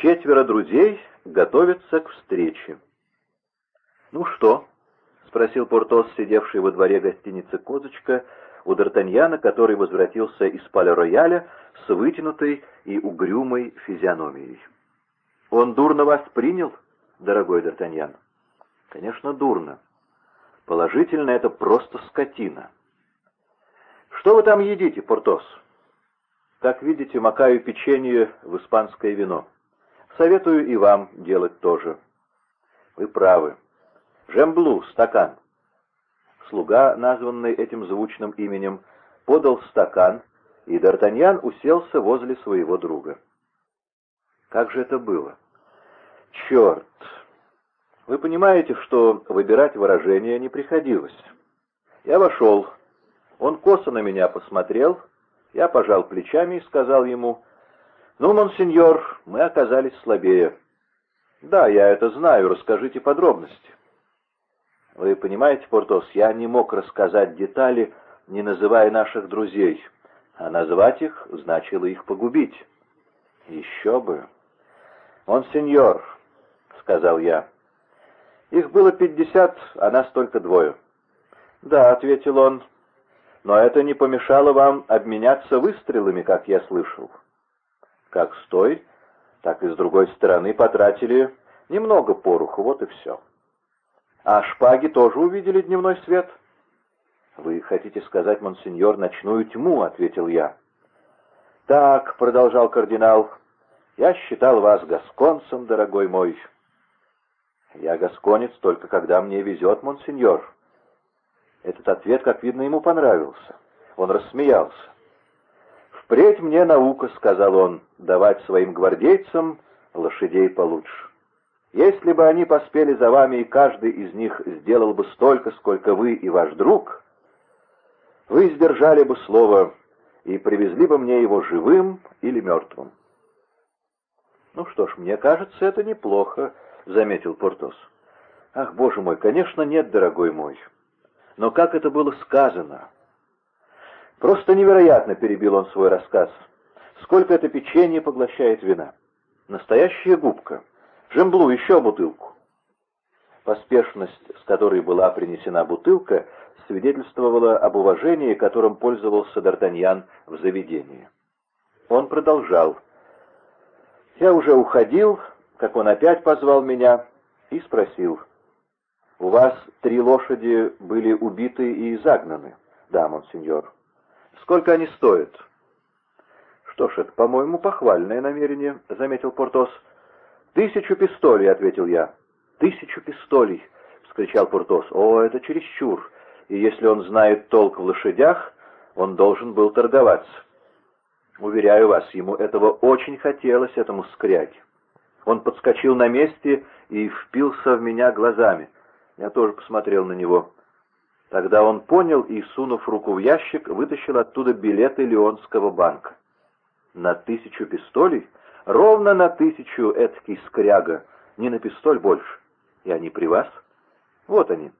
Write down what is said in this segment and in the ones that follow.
Четверо друзей готовятся к встрече. «Ну что?» — спросил Портос, сидевший во дворе гостиницы «Козочка», у Д'Артаньяна, который возвратился из Пале-Рояля с вытянутой и угрюмой физиономией. «Он дурно вас принял, дорогой Д'Артаньян?» «Конечно, дурно. Положительно, это просто скотина». «Что вы там едите, Портос?» «Как видите, макаю печенье в испанское вино. Советую и вам делать тоже». «Вы правы. Жемблу, стакан». Слуга, названный этим звучным именем, подал стакан, и Д'Артаньян уселся возле своего друга. Как же это было? Черт! Вы понимаете, что выбирать выражение не приходилось. Я вошел. Он косо на меня посмотрел, я пожал плечами и сказал ему, «Ну, монсеньор, мы оказались слабее». «Да, я это знаю, расскажите подробности». Вы понимаете, Портос, я не мог рассказать детали, не называя наших друзей, а назвать их значило их погубить. Еще бы. Он сеньор, сказал я. Их было пятьдесят, а нас только двое. Да, ответил он, но это не помешало вам обменяться выстрелами, как я слышал. Как с той, так и с другой стороны потратили немного пороху, вот и все. А шпаги тоже увидели дневной свет? Вы хотите сказать, монсеньор, ночную тьму, ответил я. Так, продолжал кардинал, я считал вас гасконцем, дорогой мой. Я гасконец только когда мне везет, монсеньор. Этот ответ, как видно, ему понравился. Он рассмеялся. «Впредь мне наука», — сказал он, — «давать своим гвардейцам лошадей получше». Если бы они поспели за вами, и каждый из них сделал бы столько, сколько вы и ваш друг, вы сдержали бы слово и привезли бы мне его живым или мертвым. «Ну что ж, мне кажется, это неплохо», — заметил Портос. «Ах, боже мой, конечно, нет, дорогой мой. Но как это было сказано?» «Просто невероятно», — перебил он свой рассказ. «Сколько это печенье поглощает вина? Настоящая губка». «Жемблу, еще бутылку!» Поспешность, с которой была принесена бутылка, свидетельствовала об уважении, которым пользовался Д'Артаньян в заведении. Он продолжал. «Я уже уходил, как он опять позвал меня и спросил. «У вас три лошади были убиты и загнаны?» «Да, монсеньор». «Сколько они стоят?» «Что ж, это, по-моему, похвальное намерение», — заметил Портос. «Тысячу пистолей», — ответил я. «Тысячу пистолей», — вскричал Пуртос. «О, это чересчур, и если он знает толк в лошадях, он должен был торговаться». Уверяю вас, ему этого очень хотелось, этому скряге. Он подскочил на месте и впился в меня глазами. Я тоже посмотрел на него. Тогда он понял и, сунув руку в ящик, вытащил оттуда билеты Леонского банка. На тысячу пистолей? Ровно на тысячу эткий скряга, не на пистоль больше. И они при вас? Вот они.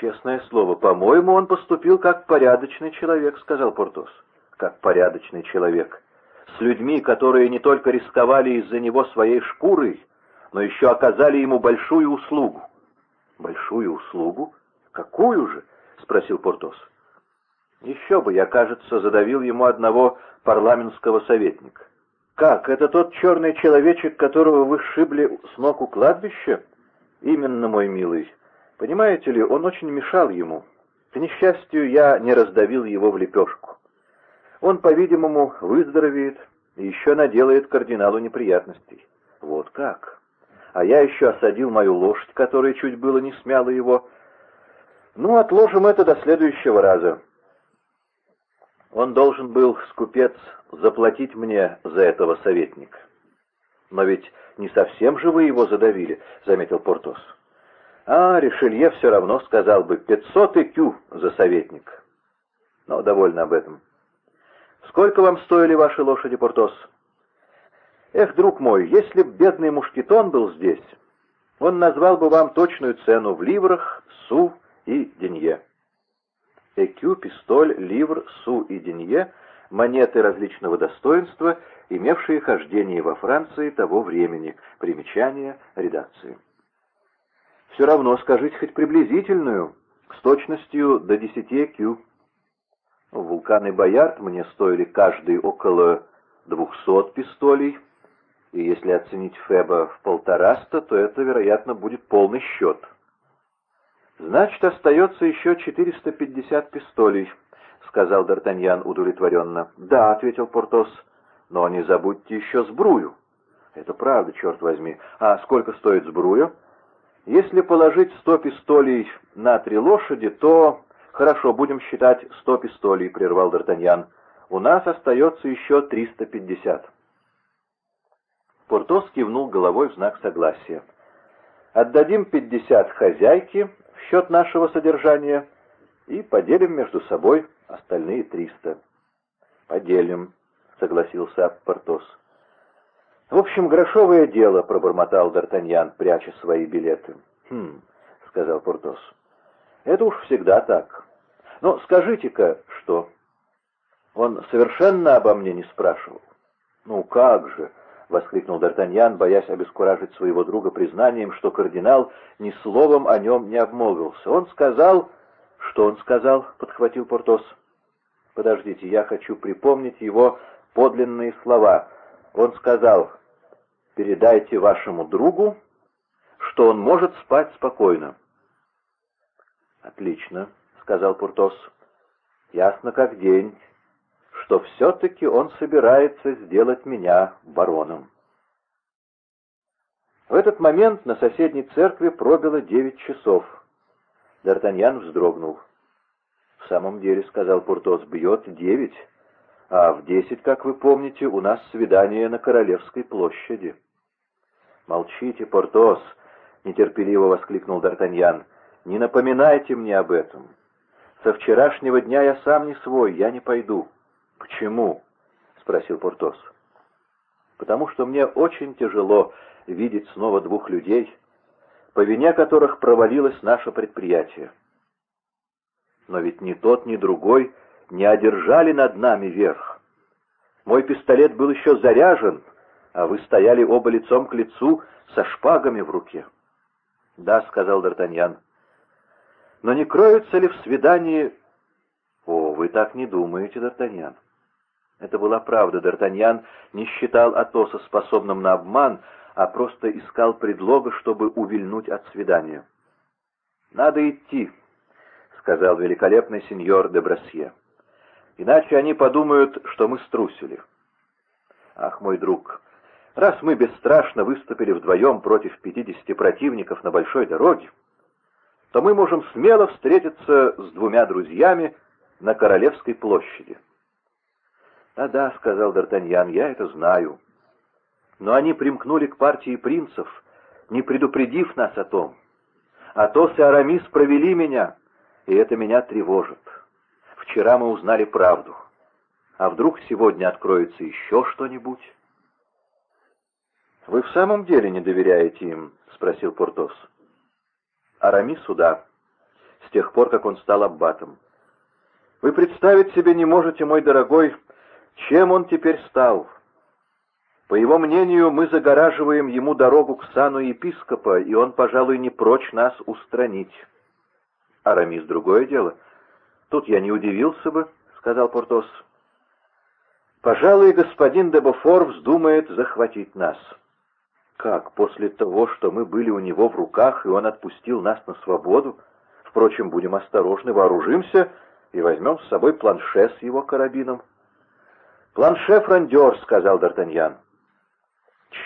Честное слово, по-моему, он поступил как порядочный человек, сказал Портос. Как порядочный человек. С людьми, которые не только рисковали из-за него своей шкурой, но еще оказали ему большую услугу. Большую услугу? Какую же? Спросил Портос. Еще бы, я, кажется, задавил ему одного парламентского советника. «Как, это тот черный человечек, которого вы сшибли с ног у кладбища?» «Именно, мой милый. Понимаете ли, он очень мешал ему. К несчастью, я не раздавил его в лепешку. Он, по-видимому, выздоровеет и еще наделает кардиналу неприятностей. Вот как. А я еще осадил мою лошадь, которая чуть было не смяла его. Ну, отложим это до следующего раза». Он должен был, скупец, заплатить мне за этого советника. «Но ведь не совсем же вы его задавили», — заметил Портос. «А, Ришелье все равно сказал бы пятьсот икю за советник». Но довольно об этом. «Сколько вам стоили ваши лошади, Портос?» «Эх, друг мой, если б бедный мушкетон был здесь, он назвал бы вам точную цену в ливрах, су и денье». Экю, пистоль, ливр, су и денье монеты различного достоинства, имевшие хождение во Франции того времени. Примечание редакции. Все равно скажите хоть приблизительную, с точностью до 10 кю. Вулканы Боярд мне стоили каждый около 200 пистолей, и если оценить Феба в полтораста, то это, вероятно, будет полный счет. «Значит, остается еще 450 пистолей», — сказал Д'Артаньян удовлетворенно. «Да», — ответил Портос, — «но не забудьте еще сбрую». «Это правда, черт возьми. А сколько стоит сбруя?» «Если положить сто пистолей на три лошади, то...» «Хорошо, будем считать сто пистолей», — прервал Д'Артаньян. «У нас остается еще триста пятьдесят». Портос кивнул головой в знак согласия. «Отдадим пятьдесят хозяйке счет нашего содержания и поделим между собой остальные триста». «Поделим», — согласился Портос. «В общем, грошовое дело», — пробормотал Д'Артаньян, пряча свои билеты. «Хм», — сказал Портос. «Это уж всегда так. Но скажите-ка, что...» Он совершенно обо мне не спрашивал. «Ну как же!» — воскликнул Д'Артаньян, боясь обескуражить своего друга признанием, что кардинал ни словом о нем не обмолвился. «Он сказал...» «Что он сказал?» — подхватил Портос. «Подождите, я хочу припомнить его подлинные слова. Он сказал, передайте вашему другу, что он может спать спокойно». «Отлично», — сказал Портос. «Ясно как день, что все-таки он собирается сделать меня бароном». В этот момент на соседней церкви пробило девять часов. Д'Артаньян вздрогнул. «В самом деле, — сказал Портос, — бьет девять, а в десять, как вы помните, у нас свидание на Королевской площади». «Молчите, Портос!» — нетерпеливо воскликнул Д'Артаньян. «Не напоминайте мне об этом. Со вчерашнего дня я сам не свой, я не пойду». «Почему?» — спросил Портос. «Потому что мне очень тяжело видеть снова двух людей, по вине которых провалилось наше предприятие. Но ведь ни тот, ни другой не одержали над нами верх. Мой пистолет был еще заряжен, а вы стояли оба лицом к лицу со шпагами в руке. — Да, — сказал Д'Артаньян. — Но не кроется ли в свидании... — О, вы так не думаете, Д'Артаньян. Это была правда. Д'Артаньян не считал Атоса способным на обман, а просто искал предлога, чтобы увильнуть от свидания. «Надо идти», — сказал великолепный сеньор де Брасье. «Иначе они подумают, что мы струсили». «Ах, мой друг, раз мы бесстрашно выступили вдвоем против пятидесяти противников на большой дороге, то мы можем смело встретиться с двумя друзьями на Королевской площади». «Да-да», — сказал Д'Артаньян, — «я это знаю. Но они примкнули к партии принцев, не предупредив нас о том. Атос и Арамис провели меня, и это меня тревожит. Вчера мы узнали правду. А вдруг сегодня откроется еще что-нибудь?» «Вы в самом деле не доверяете им?» — спросил Портос. «Арамису, да. С тех пор, как он стал аббатом. Вы представить себе не можете, мой дорогой, чем он теперь стал?» По его мнению, мы загораживаем ему дорогу к сану епископа, и он, пожалуй, не прочь нас устранить. Арамис — другое дело. Тут я не удивился бы, — сказал Портос. Пожалуй, господин Дебофор вздумает захватить нас. Как, после того, что мы были у него в руках, и он отпустил нас на свободу? Впрочем, будем осторожны, вооружимся и возьмем с собой планше с его карабином. «Планше фрондер», — сказал Д'Артаньян.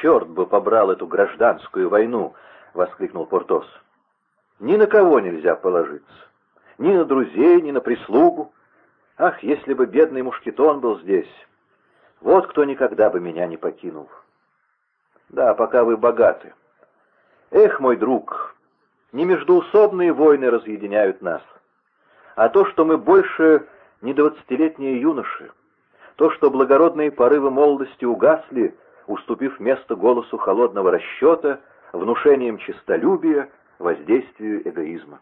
«Черт бы побрал эту гражданскую войну!» — воскликнул Портос. «Ни на кого нельзя положиться. Ни на друзей, ни на прислугу. Ах, если бы бедный мушкетон был здесь! Вот кто никогда бы меня не покинул. Да, пока вы богаты. Эх, мой друг, не междуусобные войны разъединяют нас, а то, что мы больше не двадцатилетние юноши, то, что благородные порывы молодости угасли, уступив место голосу холодного расчета, внушением честолюбия, воздействию эгоизма.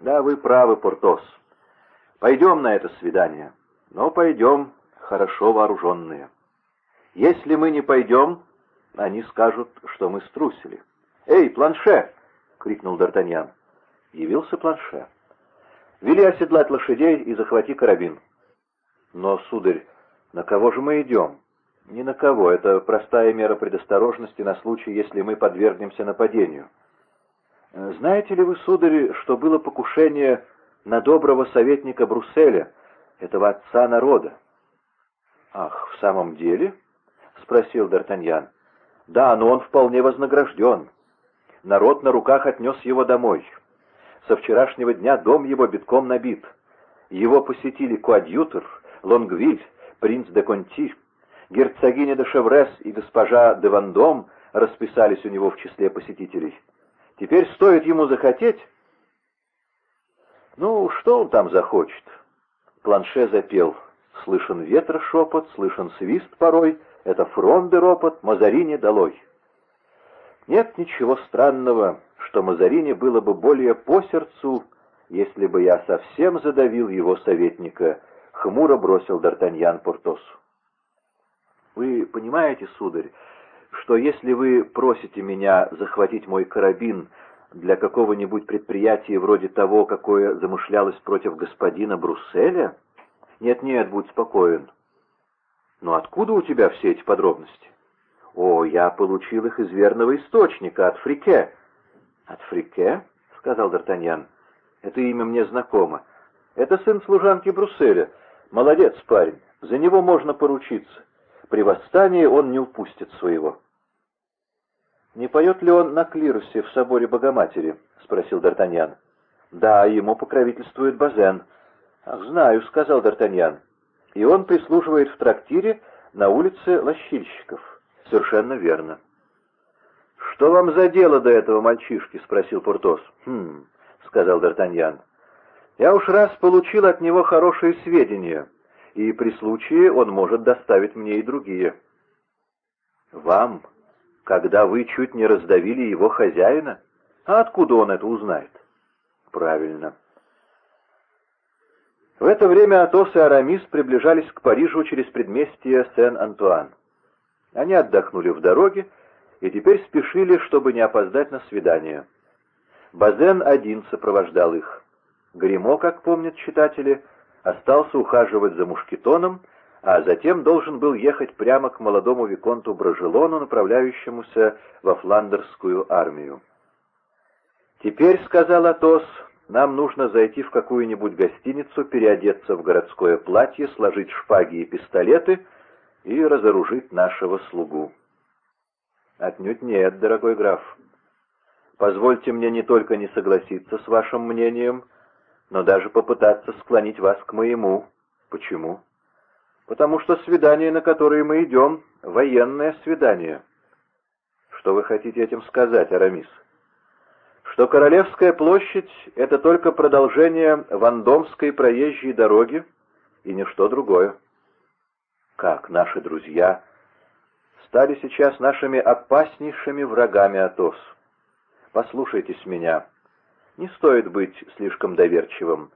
Да, вы правы, Портос. Пойдем на это свидание, но пойдем хорошо вооруженные. Если мы не пойдем, они скажут, что мы струсили. «Эй, планше!» — крикнул Д'Артаньян. Явился планше. «Вели оседлать лошадей и захвати карабин». «Но, сударь, на кого же мы идем?» «Ни на кого. Это простая мера предосторожности на случай, если мы подвергнемся нападению». «Знаете ли вы, сударь, что было покушение на доброго советника Брусселя, этого отца народа?» «Ах, в самом деле?» — спросил Д'Артаньян. «Да, но он вполне вознагражден. Народ на руках отнес его домой. Со вчерашнего дня дом его битком набит. Его посетили коадьютор, Лонгвиль, принц де Конти, герцогиня де Шеврес и госпожа де Вандом расписались у него в числе посетителей. Теперь стоит ему захотеть... Ну, что он там захочет? Планше запел. Слышен ветра шепот, слышен свист порой. Это фронды ропот, Мазарини долой. Нет ничего странного, что Мазарини было бы более по сердцу, если бы я совсем задавил его советника, хмуро бросил Д'Артаньян Портосу. Вы понимаете, сударь, что если вы просите меня захватить мой карабин для какого-нибудь предприятия вроде того, какое замышлялось против господина Брусселя... Нет-нет, будь спокоен. Но откуда у тебя все эти подробности? О, я получил их из верного источника, от Фрике. От Фрике? — сказал Д'Артаньян. Это имя мне знакомо. Это сын служанки Брусселя. Молодец парень, за него можно поручиться. При восстании он не упустит своего. «Не поет ли он на клирусе в соборе Богоматери?» — спросил Д'Артаньян. «Да, ему покровительствует Базен». «Ах, знаю», — сказал Д'Артаньян. «И он прислуживает в трактире на улице Лощильщиков». «Совершенно верно». «Что вам за дело до этого мальчишки?» — спросил Портос. «Хм», — сказал Д'Артаньян. «Я уж раз получил от него хорошие сведения, и при случае он может доставить мне и другие». «Вам?» когда вы чуть не раздавили его хозяина? А откуда он это узнает? Правильно. В это время Атос и Арамис приближались к Парижу через предместье Сен-Антуан. Они отдохнули в дороге и теперь спешили, чтобы не опоздать на свидание. Базен один сопровождал их. Гримо, как помнят читатели, остался ухаживать за мушкетоном, а затем должен был ехать прямо к молодому Виконту Брожелону, направляющемуся во фландерскую армию. «Теперь, — сказал Атос, — нам нужно зайти в какую-нибудь гостиницу, переодеться в городское платье, сложить шпаги и пистолеты и разоружить нашего слугу». «Отнюдь нет, дорогой граф. Позвольте мне не только не согласиться с вашим мнением, но даже попытаться склонить вас к моему. Почему?» потому что свидание, на которое мы идем, военное свидание. Что вы хотите этим сказать, Арамис? Что Королевская площадь — это только продолжение Вандомской проезжей дороги и ничто другое. Как наши друзья стали сейчас нашими опаснейшими врагами Атос. Послушайтесь меня. Не стоит быть слишком доверчивым,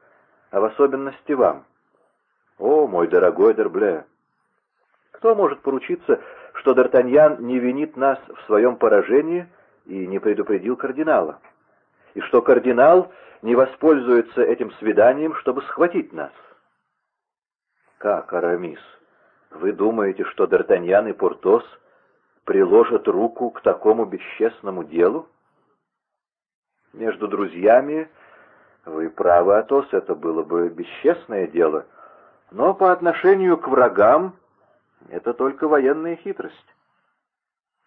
а в особенности вам. «О, мой дорогой Дербле! Кто может поручиться, что Д'Артаньян не винит нас в своем поражении и не предупредил кардинала? И что кардинал не воспользуется этим свиданием, чтобы схватить нас?» «Как, Арамис, вы думаете, что Д'Артаньян и Портос приложат руку к такому бесчестному делу?» «Между друзьями вы правы, Атос, это было бы бесчестное дело» Но по отношению к врагам это только военная хитрость.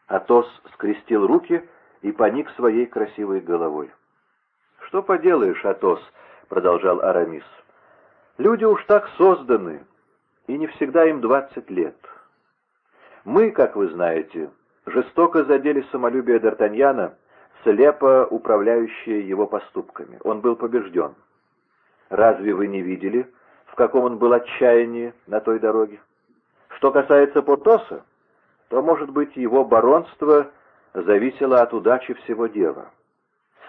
Атос скрестил руки и поник своей красивой головой. «Что поделаешь, Атос?» — продолжал Арамис. «Люди уж так созданы, и не всегда им двадцать лет. Мы, как вы знаете, жестоко задели самолюбие Д'Артаньяна, слепо управляющее его поступками. Он был побежден. Разве вы не видели, в каком он был отчаянии на той дороге. Что касается Портоса, то, может быть, его баронство зависело от удачи всего дела.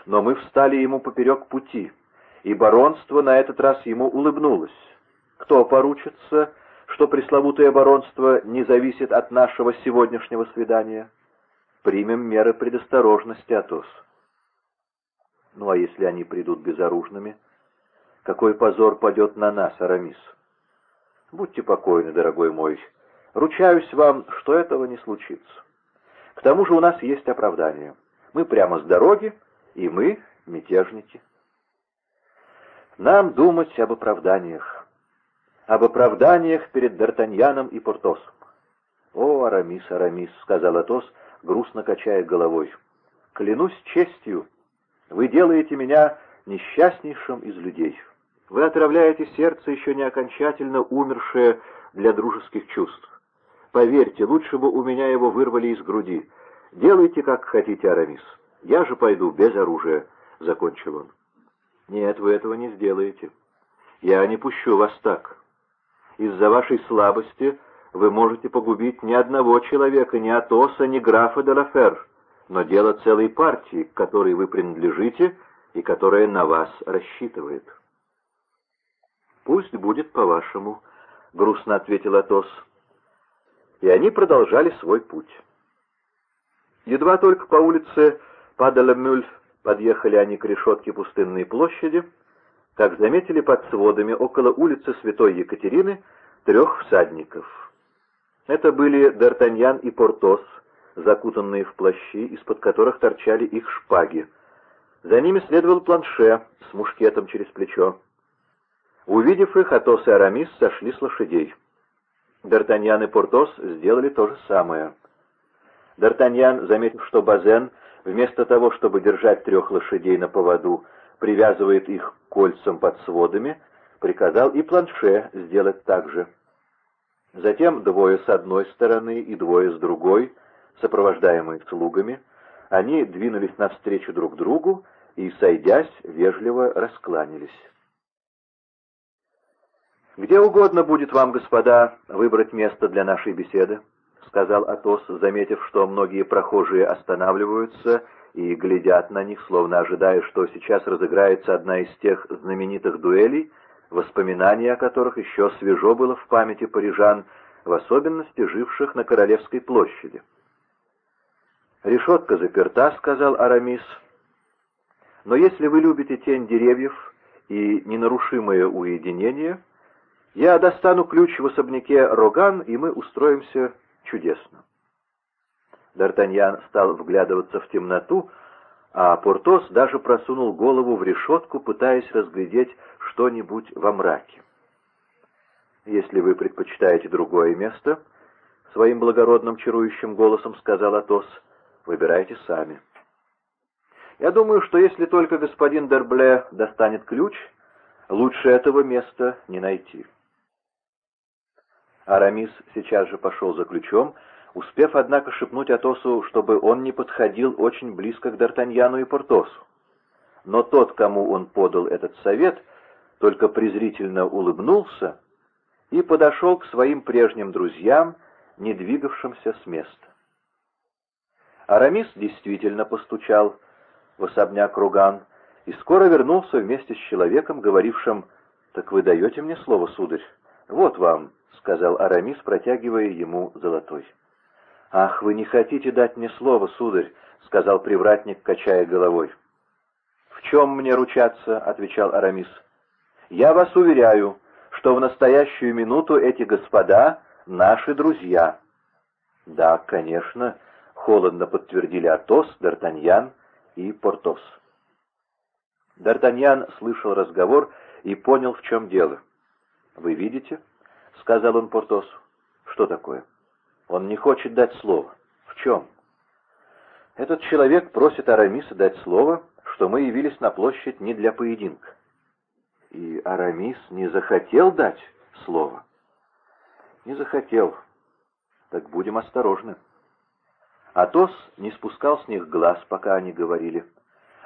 Но мы встали ему поперек пути, и баронство на этот раз ему улыбнулось. Кто поручится, что пресловутое баронство не зависит от нашего сегодняшнего свидания? Примем меры предосторожности, Атос. Ну а если они придут безоружными? Какой позор падет на нас, Арамис? Будьте покойны, дорогой мой. Ручаюсь вам, что этого не случится. К тому же у нас есть оправдание. Мы прямо с дороги, и мы мятежники. Нам думать об оправданиях. Об оправданиях перед Д'Артаньяном и Портосом. «О, Арамис, Арамис», — сказал Атос, грустно качая головой, — «клянусь честью, вы делаете меня несчастнейшим из людей. Вы отравляете сердце, еще не окончательно умершее для дружеских чувств. Поверьте, лучше бы у меня его вырвали из груди. Делайте, как хотите, Арамис. Я же пойду без оружия», — закончил он. «Нет, вы этого не сделаете. Я не пущу вас так. Из-за вашей слабости вы можете погубить ни одного человека, ни Атоса, ни графа де но дело целой партии, к которой вы принадлежите и которая на вас рассчитывает». «Пусть будет по-вашему», — грустно ответил Атос. И они продолжали свой путь. Едва только по улице Падаля-Мюльф подъехали они к решетке пустынной площади, как заметили под сводами около улицы Святой Екатерины трех всадников. Это были Д'Артаньян и Портос, закутанные в плащи, из-под которых торчали их шпаги. За ними следовал планше с мушкетом через плечо. Увидев их, Атос и Арамис сошли с лошадей. Д'Артаньян и Портос сделали то же самое. Д'Артаньян, заметив, что Базен, вместо того, чтобы держать трех лошадей на поводу, привязывает их кольцам под сводами, приказал и планше сделать так же. Затем двое с одной стороны и двое с другой, сопровождаемые слугами, они двинулись навстречу друг другу и, сойдясь, вежливо раскланялись. «Где угодно будет вам, господа, выбрать место для нашей беседы», — сказал Атос, заметив, что многие прохожие останавливаются и глядят на них, словно ожидая, что сейчас разыграется одна из тех знаменитых дуэлей, воспоминания о которых еще свежо было в памяти парижан, в особенности живших на Королевской площади. «Решетка заперта», — сказал Арамис, — «но если вы любите тень деревьев и ненарушимое уединение...» Я достану ключ в особняке Роган, и мы устроимся чудесно. Д'Артаньян стал вглядываться в темноту, а Портос даже просунул голову в решетку, пытаясь разглядеть что-нибудь во мраке. «Если вы предпочитаете другое место», — своим благородным чарующим голосом сказал Атос, — «выбирайте сами». «Я думаю, что если только господин Дербле достанет ключ, лучше этого места не найти». Арамис сейчас же пошел за ключом, успев, однако, шепнуть Атосу, чтобы он не подходил очень близко к Д'Артаньяну и Портосу. Но тот, кому он подал этот совет, только презрительно улыбнулся и подошел к своим прежним друзьям, не двигавшимся с места. Арамис действительно постучал в особняк Руган и скоро вернулся вместе с человеком, говорившим «Так вы даете мне слово, сударь? Вот вам — сказал Арамис, протягивая ему золотой. «Ах, вы не хотите дать мне слово, сударь», — сказал привратник, качая головой. «В чем мне ручаться?» — отвечал Арамис. «Я вас уверяю, что в настоящую минуту эти господа — наши друзья». «Да, конечно», — холодно подтвердили Атос, Д'Артаньян и Портос. Д'Артаньян слышал разговор и понял, в чем дело. «Вы видите?» — сказал он Портосу. «Что такое?» «Он не хочет дать слово». «В чем?» «Этот человек просит Арамиса дать слово, что мы явились на площадь не для поединка». «И Арамис не захотел дать слово?» «Не захотел. Так будем осторожны». Атос не спускал с них глаз, пока они говорили.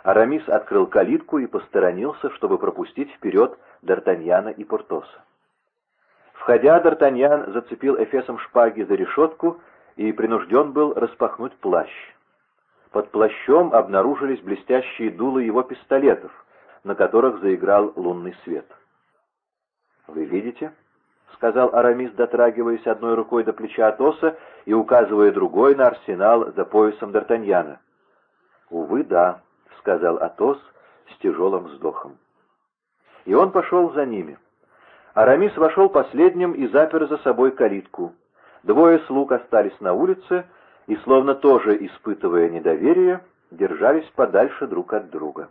Арамис открыл калитку и посторонился, чтобы пропустить вперед Д'Артаньяна и Портоса. Входя, Д'Артаньян зацепил эфесом шпаги за решетку и принужден был распахнуть плащ. Под плащом обнаружились блестящие дулы его пистолетов, на которых заиграл лунный свет. «Вы видите?» — сказал Арамис, дотрагиваясь одной рукой до плеча Атоса и указывая другой на арсенал за поясом Д'Артаньяна. «Увы, да», — сказал Атос с тяжелым вздохом. И он пошел за ними. Арамис вошел последним и запер за собой калитку. Двое слуг остались на улице и, словно тоже испытывая недоверие, держались подальше друг от друга.